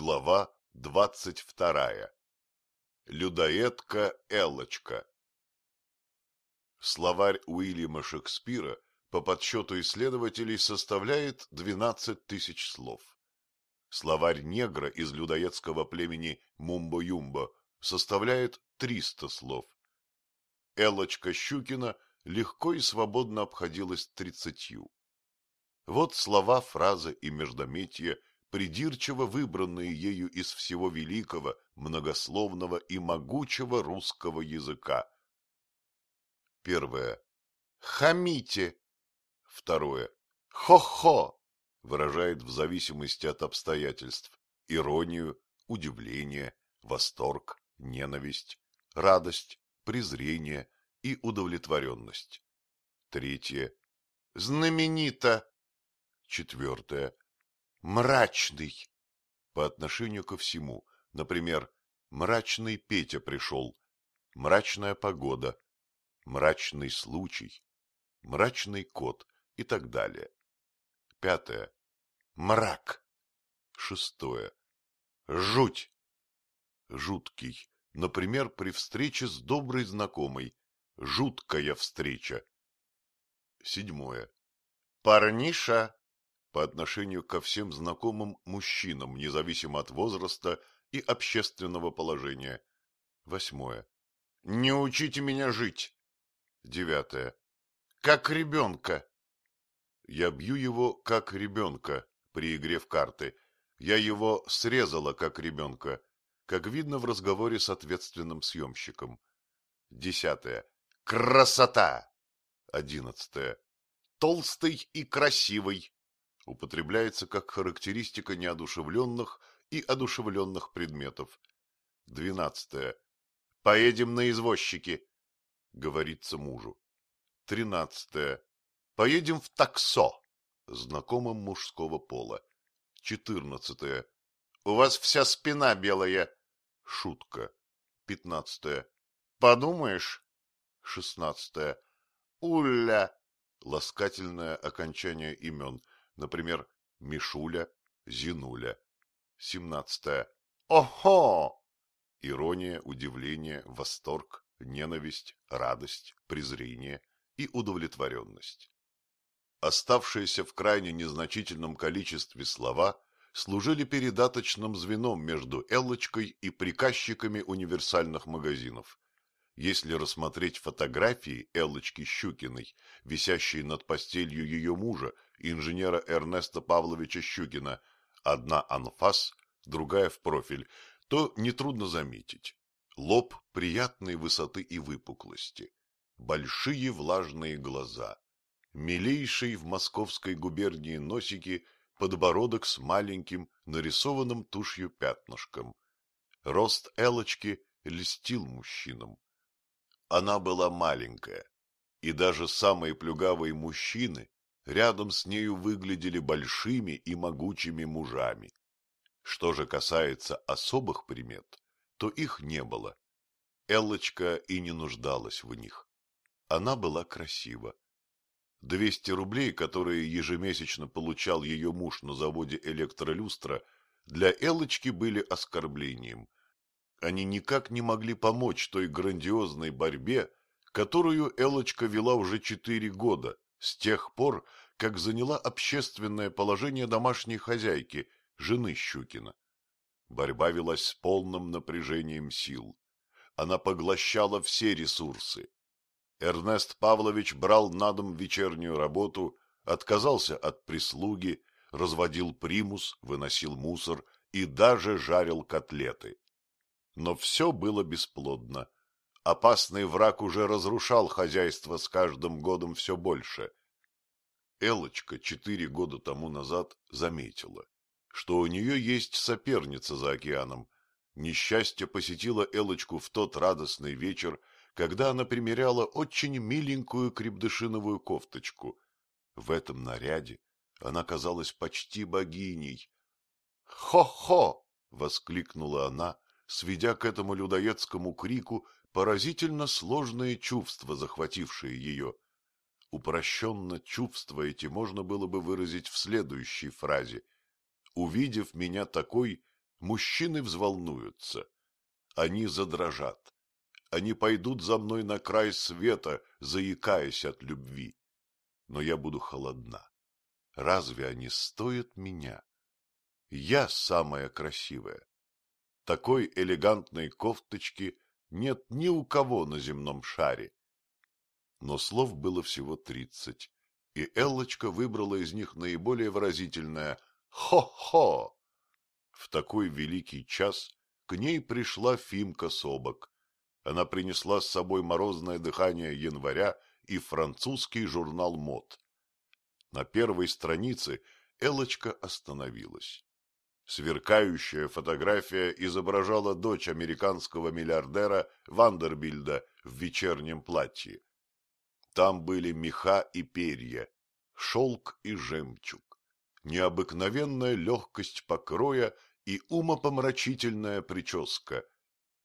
Глава двадцать вторая. Людоедка Эллочка. Словарь Уильяма Шекспира по подсчету исследователей составляет 12 тысяч слов. Словарь негра из людоедского племени Мумбо-Юмбо составляет 300 слов. Эллочка Щукина легко и свободно обходилась тридцатью. Вот слова, фразы и междометия, придирчиво выбранные ею из всего великого, многословного и могучего русского языка. Первое. Хамите. Второе. Хо-хо выражает в зависимости от обстоятельств иронию, удивление, восторг, ненависть, радость, презрение и удовлетворенность. Третье. Знаменито. Четвертое. Мрачный. По отношению ко всему. Например, мрачный Петя пришел, мрачная погода, мрачный случай, мрачный кот и так далее. Пятое. Мрак. Шестое. Жуть. Жуткий. Например, при встрече с доброй знакомой. Жуткая встреча. Седьмое. Парниша. По отношению ко всем знакомым мужчинам, независимо от возраста и общественного положения. Восьмое. Не учите меня жить. Девятое. Как ребенка. Я бью его, как ребенка, при игре в карты. Я его срезала, как ребенка, как видно в разговоре с ответственным съемщиком. Десятое. Красота! Одиннадцатое. Толстый и красивый. Употребляется как характеристика неодушевленных и одушевленных предметов. Двенадцатое. Поедем на извозчики, говорится мужу. Тринадцатое. Поедем в таксо, знакомым мужского пола. Четырнадцатое. У вас вся спина белая. Шутка. Пятнадцатое. Подумаешь? Шестнадцатое. Уля. Ласкательное окончание имен. Например, Мишуля, Зинуля. Семнадцатое. Охо! Ирония, удивление, восторг, ненависть, радость, презрение и удовлетворенность. Оставшиеся в крайне незначительном количестве слова служили передаточным звеном между Эллочкой и приказчиками универсальных магазинов. Если рассмотреть фотографии Эллочки Щукиной, висящие над постелью ее мужа, инженера Эрнеста Павловича Щукина, одна анфас, другая в профиль, то нетрудно заметить. Лоб приятной высоты и выпуклости, большие влажные глаза, милейший в московской губернии носики подбородок с маленьким, нарисованным тушью пятнышком. Рост Элочки льстил мужчинам. Она была маленькая, и даже самые плюгавые мужчины рядом с нею выглядели большими и могучими мужами. Что же касается особых примет, то их не было. Эллочка и не нуждалась в них. Она была красива. Двести рублей, которые ежемесячно получал ее муж на заводе электролюстра, для Эллочки были оскорблением. Они никак не могли помочь той грандиозной борьбе, которую Эллочка вела уже четыре года, с тех пор, как заняла общественное положение домашней хозяйки, жены Щукина. Борьба велась с полным напряжением сил. Она поглощала все ресурсы, Эрнест Павлович брал на дом вечернюю работу, отказался от прислуги, разводил примус, выносил мусор и даже жарил котлеты. Но все было бесплодно. Опасный враг уже разрушал хозяйство с каждым годом все больше. Элочка четыре года тому назад заметила, что у нее есть соперница за океаном. Несчастье посетило Элочку в тот радостный вечер, когда она примеряла очень миленькую крепдышиновую кофточку. В этом наряде она казалась почти богиней. «Хо-хо!» — воскликнула она, сведя к этому людоедскому крику поразительно сложные чувства, захватившие ее. Упрощенно чувства эти можно было бы выразить в следующей фразе. «Увидев меня такой, Мужчины взволнуются. Они задрожат. Они пойдут за мной на край света, заикаясь от любви. Но я буду холодна. Разве они стоят меня? Я самая красивая. Такой элегантной кофточки нет ни у кого на земном шаре. Но слов было всего тридцать, и Эллочка выбрала из них наиболее выразительное «хо-хо». В такой великий час к ней пришла Фимка Собок. Она принесла с собой морозное дыхание января и французский журнал мод. На первой странице Элочка остановилась. Сверкающая фотография изображала дочь американского миллиардера Вандербильда в вечернем платье. Там были меха и перья, шелк и жемчуг, необыкновенная легкость покроя и умопомрачительная прическа.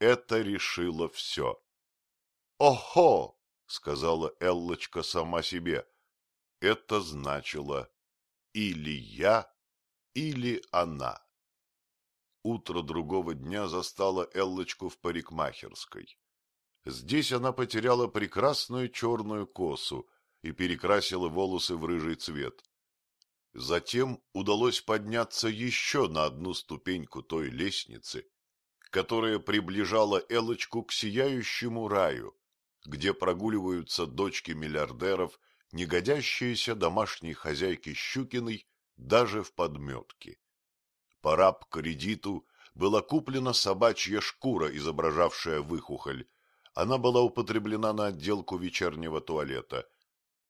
Это решило все. «Охо!» — сказала Эллочка сама себе. Это значило «или я, или она». Утро другого дня застало Эллочку в парикмахерской. Здесь она потеряла прекрасную черную косу и перекрасила волосы в рыжий цвет. Затем удалось подняться еще на одну ступеньку той лестницы, которая приближала Элочку к сияющему раю, где прогуливаются дочки миллиардеров, негодящиеся домашней хозяйки Щукиной даже в подметке. По раб-кредиту была куплена собачья шкура, изображавшая выхухоль. Она была употреблена на отделку вечернего туалета.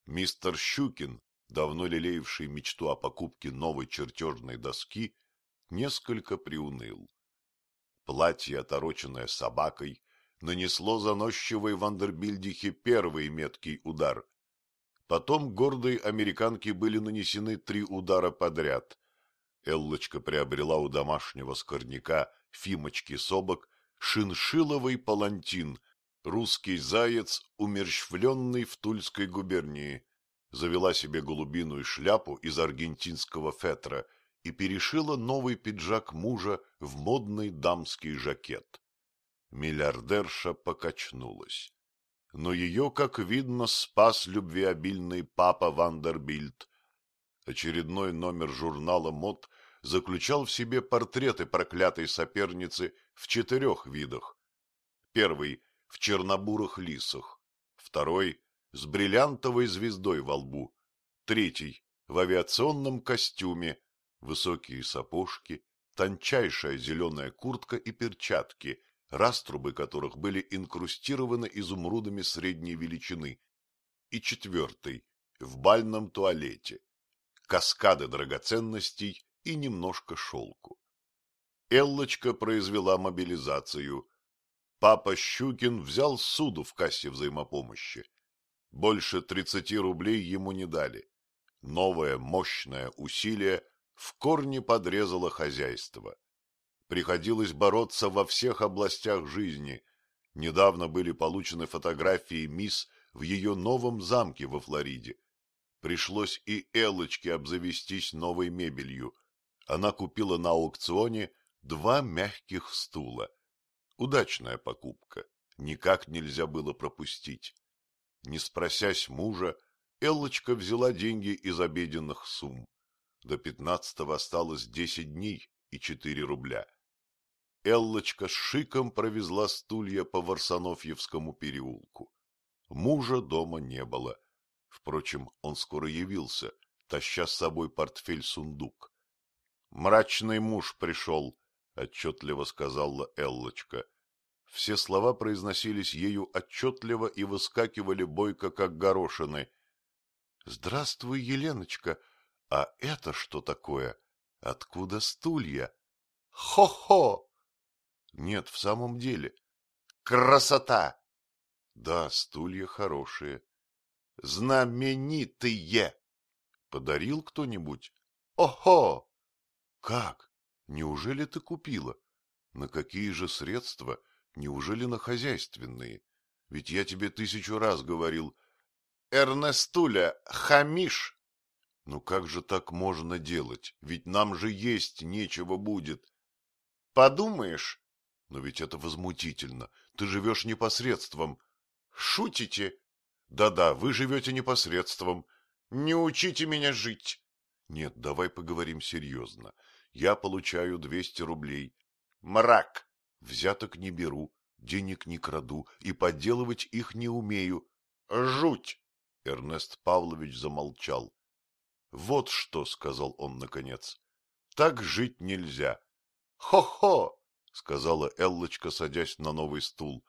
Мистер Щукин, давно лелеявший мечту о покупке новой чертежной доски, несколько приуныл. Платье, отороченное собакой, нанесло заносчивой Вандербильдихе первый меткий удар. Потом гордой американке были нанесены три удара подряд. Эллочка приобрела у домашнего скорняка Фимочки Собок шиншиловый палантин, русский заяц, умерщвленный в Тульской губернии. Завела себе голубиную шляпу из аргентинского фетра и перешила новый пиджак мужа в модный дамский жакет. Миллиардерша покачнулась. Но ее, как видно, спас любвеобильный папа Вандербильд. Очередной номер журнала «Мод» заключал в себе портреты проклятой соперницы в четырех видах. Первый – в чернобурых лисах, второй – с бриллиантовой звездой во лбу, третий – в авиационном костюме, высокие сапожки, тончайшая зеленая куртка и перчатки, раструбы которых были инкрустированы изумрудами средней величины, и четвертый – в бальном туалете, каскады драгоценностей и немножко шелку. Эллочка произвела мобилизацию. Папа Щукин взял суду в кассе взаимопомощи. Больше тридцати рублей ему не дали. Новое мощное усилие в корне подрезало хозяйство. Приходилось бороться во всех областях жизни. Недавно были получены фотографии мисс в ее новом замке во Флориде. Пришлось и Элочке обзавестись новой мебелью – она купила на аукционе два мягких стула. Удачная покупка, никак нельзя было пропустить. Не спросясь мужа, Эллочка взяла деньги из обеденных сумм. До пятнадцатого осталось десять дней и четыре рубля. Эллочка с шиком провезла стулья по Варсонофьевскому переулку. Мужа дома не было. Впрочем, он скоро явился, таща с собой портфель-сундук. Мрачный муж пришел, — отчетливо сказала Эллочка. Все слова произносились ею отчетливо и выскакивали бойко, как горошины. — Здравствуй, Еленочка. А это что такое? Откуда стулья? Хо-хо! Нет, в самом деле. Красота! Да, стулья хорошие. Знаменитые! Подарил кто-нибудь? Охо! Как? Неужели ты купила? На какие же средства? Неужели на хозяйственные? Ведь я тебе тысячу раз говорил. Эрнестуля, хамиш! Ну как же так можно делать? Ведь нам же есть нечего будет. Подумаешь, Но ведь это возмутительно. Ты живешь непосредством. шутите? Да-да, вы живете непосредством. Не учите меня жить. Нет, давай поговорим серьезно. Я получаю 200 рублей. Мрак. Взяток не беру, денег не краду и подделывать их не умею. Жуть. Эрнест Павлович замолчал. Вот что, сказал он наконец. Так жить нельзя. Хо-хо, сказала Эллочка, садясь на новый стул.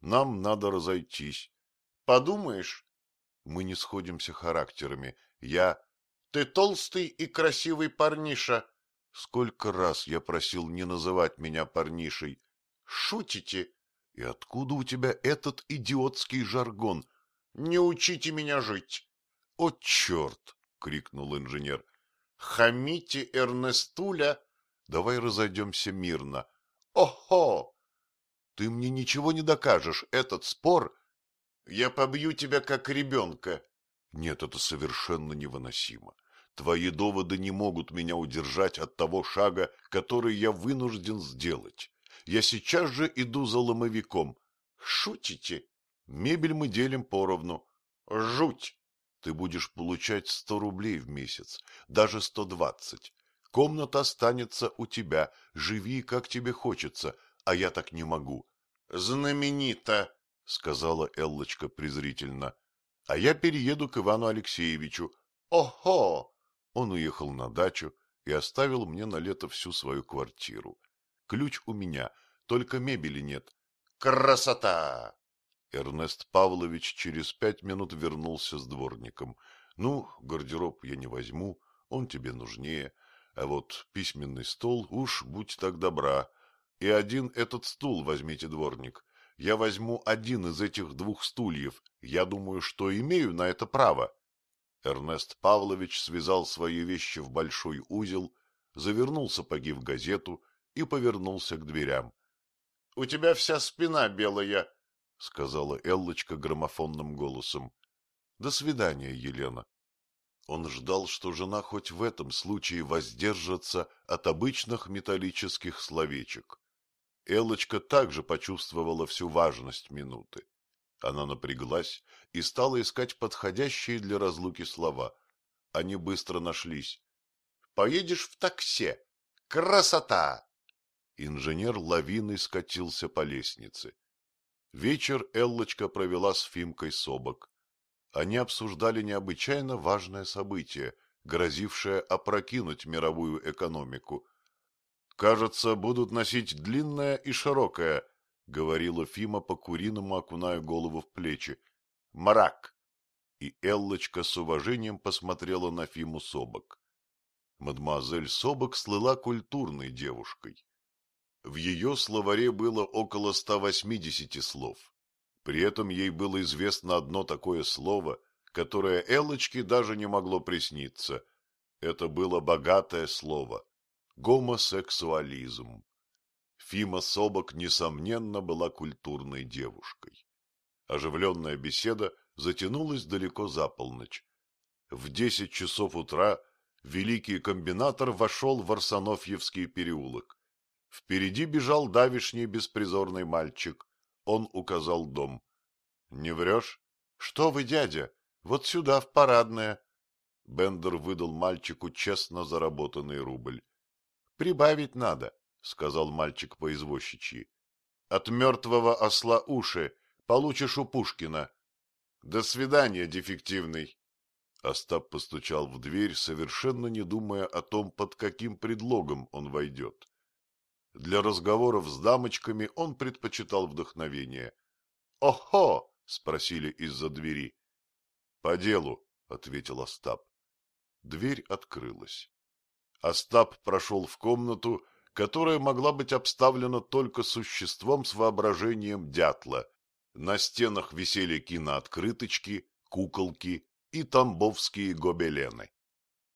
Нам надо разойтись. Подумаешь, Мы не сходимся характерами. Я... ты толстый и красивый парниша. Сколько раз я просил не называть меня парнишей. Шутите? И откуда у тебя этот идиотский жаргон? Не учите меня жить. О, черт! — крикнул инженер. Хамите Эрнестуля. Давай разойдемся мирно. Охо! Ты мне ничего не докажешь. Этот спор... Я побью тебя, как ребенка. Нет, это совершенно невыносимо. Твои доводы не могут меня удержать от того шага, который я вынужден сделать. Я сейчас же иду за ломовиком. Шутите? Мебель мы делим поровну. Жуть. Ты будешь получать сто рублей в месяц, даже сто двадцать. Комната останется у тебя, живи, как тебе хочется, а я так не могу. Знаменито, — сказала Эллочка презрительно. — А я перееду к Ивану Алексеевичу. Охо! Он уехал на дачу и оставил мне на лето всю свою квартиру. Ключ у меня, только мебели нет. Красота! Эрнест Павлович через пять минут вернулся с дворником. Ну, гардероб я не возьму, он тебе нужнее, а вот письменный стол уж будь так добра. И один этот стул возьмите, дворник. Я возьму один из этих двух стульев. Я думаю, что имею на это право. Эрнест Павлович связал свои вещи в большой узел, завернул сапоги в газету и повернулся к дверям. — У тебя вся спина белая, — сказала Эллочка граммофонным голосом. — До свидания, Елена. Он ждал, что жена хоть в этом случае воздержится от обычных металлических словечек. Эллочка также почувствовала всю важность минуты. Она напряглась и стала искать подходящие для разлуки слова. Они быстро нашлись. — Поедешь в такси. Красота! Инженер лавиной скатился по лестнице. Вечер Эллочка провела с Фимкой Собок. Они обсуждали необычайно важное событие, грозившее опрокинуть мировую экономику. «Кажется, будут носить длинное и широкое», — говорила Фима по-куриному, окуная голову в плечи. «Мрак!» И Эллочка с уважением посмотрела на Фиму Собок. Мадемуазель Собок слыла культурной девушкой. В ее словаре было около 180 слов. При этом ей было известно одно такое слово, которое Эллочке даже не могло присниться. Это было богатое слово — гомосексуализм. Фима Собок, несомненно, была культурной девушкой. Оживленная беседа затянулась далеко за полночь. В десять часов утра великий комбинатор вошел в Арсенофьевский переулок. Впереди бежал давишний беспризорный мальчик. Он указал дом. — Не врешь? — Что вы, дядя? Вот сюда, в парадное. Бендер выдал мальчику честно заработанный рубль. — Прибавить надо, — сказал мальчик по извозчичьи. — От мертвого осла уши получишь у Пушкина. — До свидания, дефективный. Остап постучал в дверь, совершенно не думая о том, под каким предлогом он войдет. Для разговоров с дамочками он предпочитал вдохновение. «Охо!» — спросили из-за двери. «По делу», — ответил Остап. Дверь открылась. Остап прошел в комнату, которая могла быть обставлена только существом с воображением дятла. На стенах висели кинооткрыточки, куколки и тамбовские гобелены.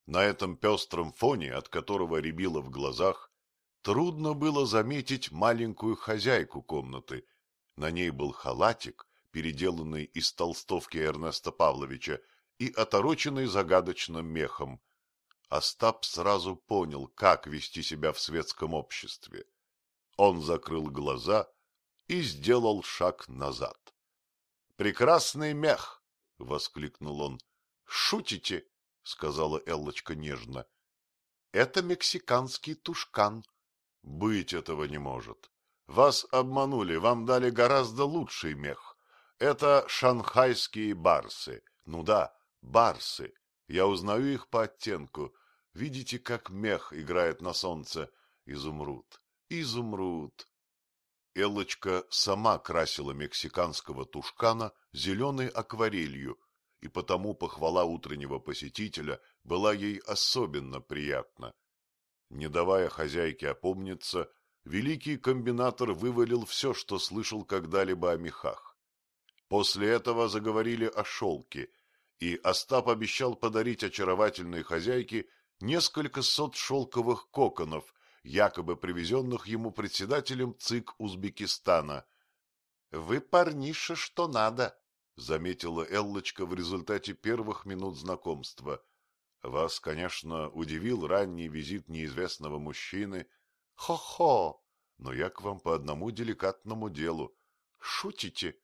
На этом пестром фоне, от которого рябило в глазах, Трудно было заметить маленькую хозяйку комнаты. На ней был халатик, переделанный из толстовки Эрнеста Павловича и отороченный загадочным мехом. Остап сразу понял, как вести себя в светском обществе. Он закрыл глаза и сделал шаг назад. — Прекрасный мех! — воскликнул он. — Шутите? — сказала Эллочка нежно. — Это мексиканский тушкан. — Быть этого не может. Вас обманули, вам дали гораздо лучший мех. Это шанхайские барсы. Ну да, барсы. Я узнаю их по оттенку. Видите, как мех играет на солнце? Изумруд, изумруд. Эллочка сама красила мексиканского тушкана зеленой акварелью, и потому похвала утреннего посетителя была ей особенно приятна. Не давая хозяйке опомниться, великий комбинатор вывалил все, что слышал когда-либо о мехах. После этого заговорили о шелке, и Остап обещал подарить очаровательной хозяйке несколько сот шелковых коконов, якобы привезенных ему председателем ЦИК Узбекистана. — Вы, парниша, что надо, — заметила Эллочка в результате первых минут знакомства. — Вас, конечно, удивил ранний визит неизвестного мужчины. Хо-хо! Но я к вам по одному деликатному делу. Шутите?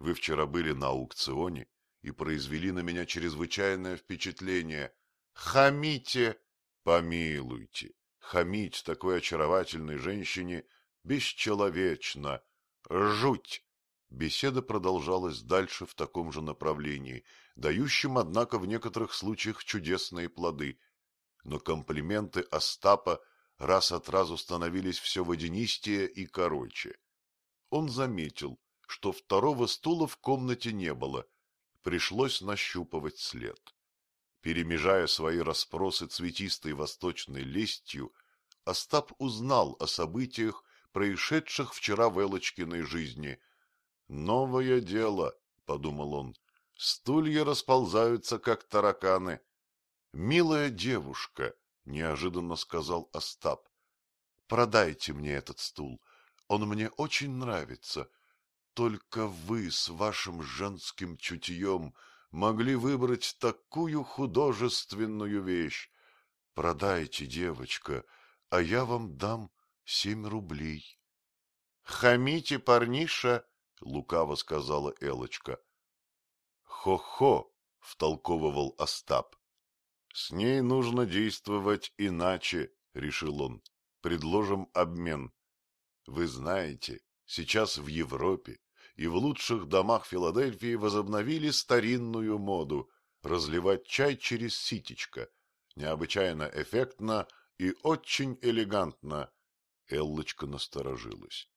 Вы вчера были на аукционе и произвели на меня чрезвычайное впечатление. Хамите! Помилуйте! Хамить такой очаровательной женщине бесчеловечно. Жуть! Беседа продолжалась дальше в таком же направлении, дающем, однако, в некоторых случаях чудесные плоды. Но комплименты Остапа раз от разу становились все водянистее и короче. Он заметил, что второго стула в комнате не было, пришлось нащупывать след. Перемежая свои расспросы цветистой восточной лестью, Остап узнал о событиях, происшедших вчера в Элочкиной жизни. «Новое дело», — подумал он, — «стулья расползаются, как тараканы». «Милая девушка», — неожиданно сказал Остап, — «продайте мне этот стул, он мне очень нравится. Только вы с вашим женским чутьем могли выбрать такую художественную вещь. Продайте, девочка, а я вам дам семь рублей. — Хамите, парниша, — лукаво сказала Элочка. «Хо — втолковывал Остап. «С ней нужно действовать иначе», — решил он. «Предложим обмен. Вы знаете, сейчас в Европе и в лучших домах Филадельфии возобновили старинную моду разливать чай через ситечко. Необычайно эффектно и очень элегантно. Эллочка насторожилась.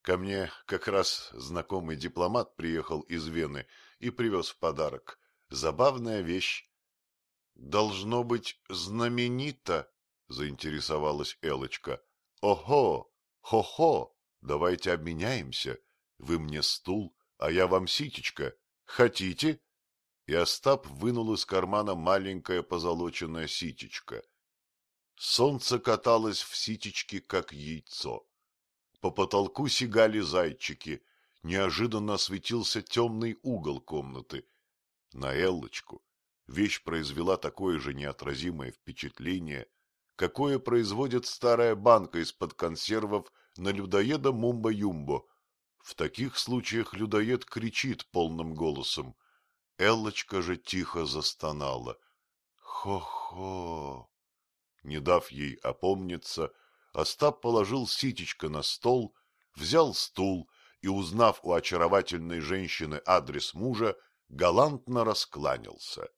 Ко мне как раз знакомый дипломат приехал из Вены и привез в подарок. Забавная вещь. — Должно быть знаменито, — заинтересовалась Элочка. — Ого! Хо-хо! Давайте обменяемся. Вы мне стул, а я вам ситечка. Хотите? И Остап вынул из кармана маленькое позолоченное ситечко. Солнце каталось в ситечке, как яйцо. По потолку сигали зайчики. Неожиданно осветился темный угол комнаты. На Эллочку вещь произвела такое же неотразимое впечатление, какое производит старая банка из-под консервов на людоеда Мумба-Юмбо — в таких случаях людоед кричит полным голосом. Эллочка же тихо застонала. Хо-хо! Не дав ей опомниться, Остап положил ситечко на стол, взял стул и, узнав у очаровательной женщины адрес мужа, галантно раскланялся.